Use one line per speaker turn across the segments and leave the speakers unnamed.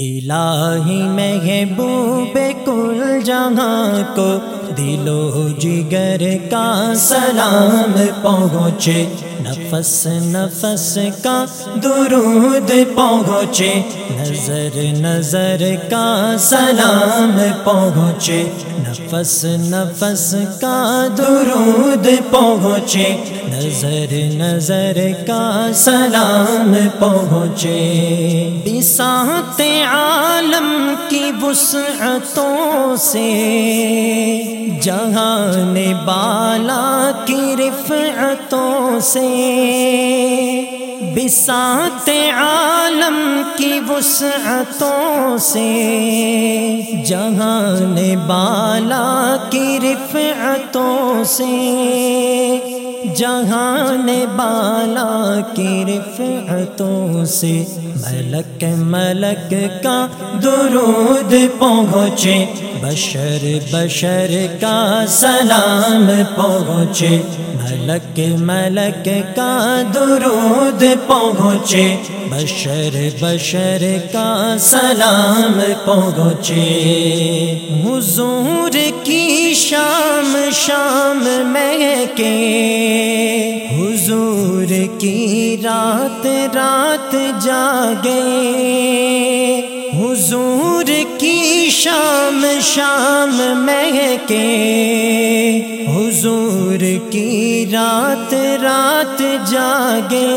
الہی محبوب کل جہاں کو دلو جگر کا سلام پہنچے۔ نفس نفس کا درود پہنچے، نظر نظر کا سلام پہنچے، نفس نفس کا درود پہنچے، نظر نظر کا سلام پہنچے۔ بسات عالم کی وسعتوں سے، جہان بالا رفعتوں سے بسات عالم کی وسعتوں سے جہان بالا کی رفعتوں سے جہان بالا کی رفعتوں سے ملک ملک کا درود پہنچے، بشر بشر کا سلام پہنچے، ملک ملک کا درود پہنچے، بشر بشر کا سلام پہنچے۔ حضور کی شام شام میں کے حضور کی رات رات جاگے۔ حضور کی شام شام میں کے حضور کی رات رات جاگے۔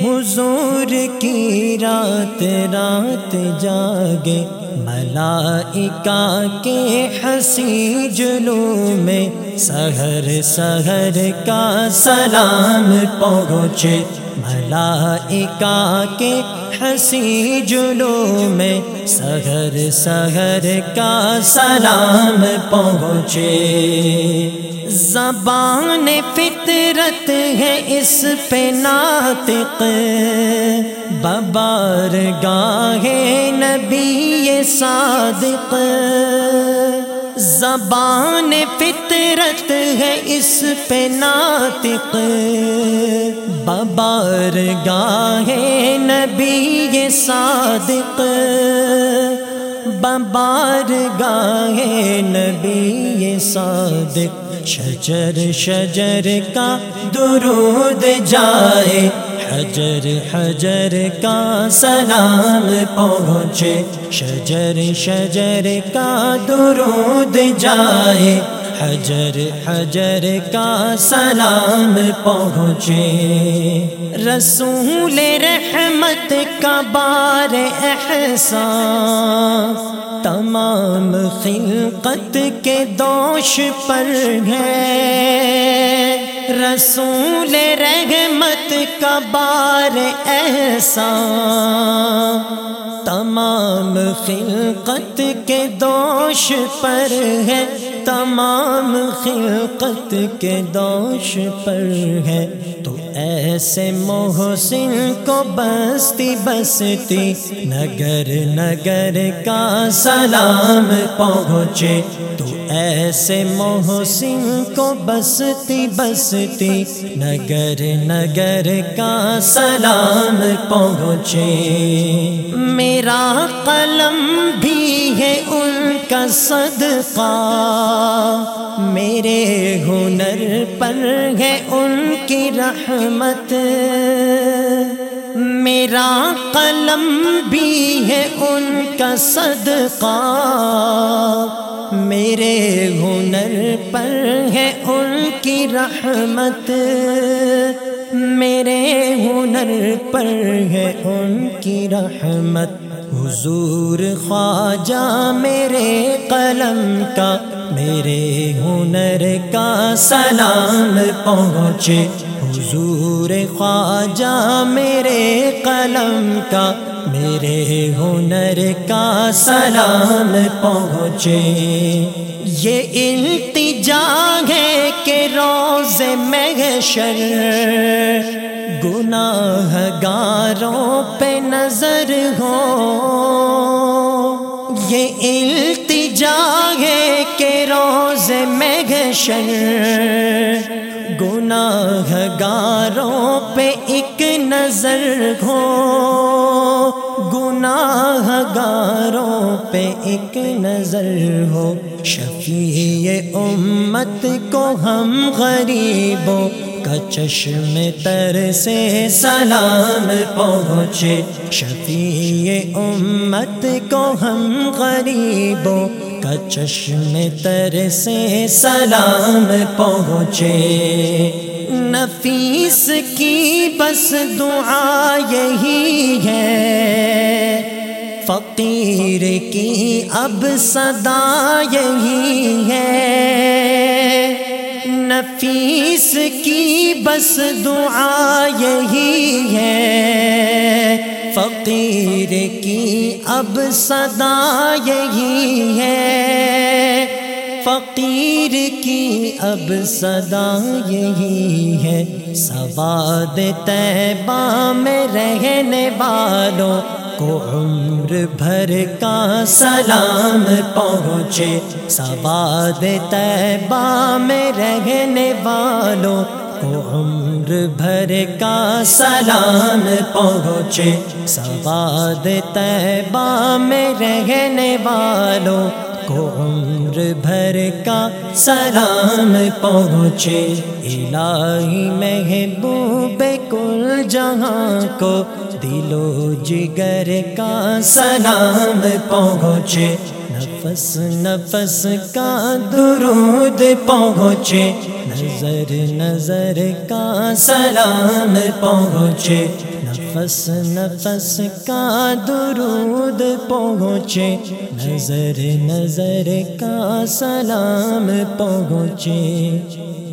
حضور کی رات رات جاگے۔ ملائکہ کے ہنسی جلو میں سہر سہر کا سلام پہنچے۔ ملائکہ کے ہنسی جلو میں سہر سہر کا سلام پہنچے۔ زبان فطرت ہے اس پہ ناطق۔ ببار گاہے نبی صادق۔ زبان فطرت ہے اس پہ ناطق۔ ببار گاہے نبی صادق۔ ببار گائے نبی صادق، شجر شجر کا درود جائے۔ حجر حجر کا سلام پہنچے۔ شجر شجر کا درود جائے۔ حجر حجر کا سلام پہنچے۔ رسول رحمت کا بار احسان۔ تمام خلقت کے دوش پر ہے۔ رسول رحمت کا بار ایسا تمام خلقت کے دوش پر ہے۔ تمام خلقت کے دوش پر ہے۔ تو ایسے محسن کو بستی بستی نگر نگر کا سلام پہنچے۔ تو ایسے محسن کو بستی بستی نگر نگر کا سلام پہنچے۔ میرا قلم بھی ہے کا صدقہ میرے ہنر پر ہے ان کی رحمت۔ میرا قلم بھی ہے ان کا صدقہ۔ میرے ہنر پر ہے ان کی رحمت۔ میرے ہنر پر ہے ان کی رحمت۔ حضور خواجہ میرے قلم کا، میرے ہنر کا سلام پہنچے۔ حضور خواجہ میرے قلم کا، میرے ہنر کا سلام پہنچے۔ یہ التجا ہے کہ روز محشر گناہ گاروں پہ نظر ہو۔ یہ التجا ہے کہ روز محشر۔ گناہ گاروں پہ ایک نظر ہو۔ گناہ گناہ گاروں پہ ایک نظر ہو۔ شفیع امت کو ہم غریبوں کا چشم تر سے سلام پہنچے۔ شفیع امت کو ہم غریبوں کا چشم تر سے سلام پہنچے۔ نفیس کی بس دعا یہی ہے۔ فقیر کی اب صدا یہی ہے۔ نفیس کی بس دعا یہی ہے۔ فقیر کی اب صدا یہی ہے۔ فقیر کی اب صدا یہی ہے۔ سواد طیبہ میں رہنے والوں کو عمر بھر کا سلام پہنچے، سواد طیبہ میں رہنے والوں کو عمر بھر کا سلام پہنچے، سواد طیبہ میں رہنے والوں کو عمر بھر کا سلام پہنچے، الہی محبوب کل جہاں کو دل و جگر کا سلام پہنچے۔ نفس نفس کا درود پہنچے، نظر نظر کا سلام پہنچے، نفس نفس کا درود پہنچے، نظر نظر کا سلام پہنچے۔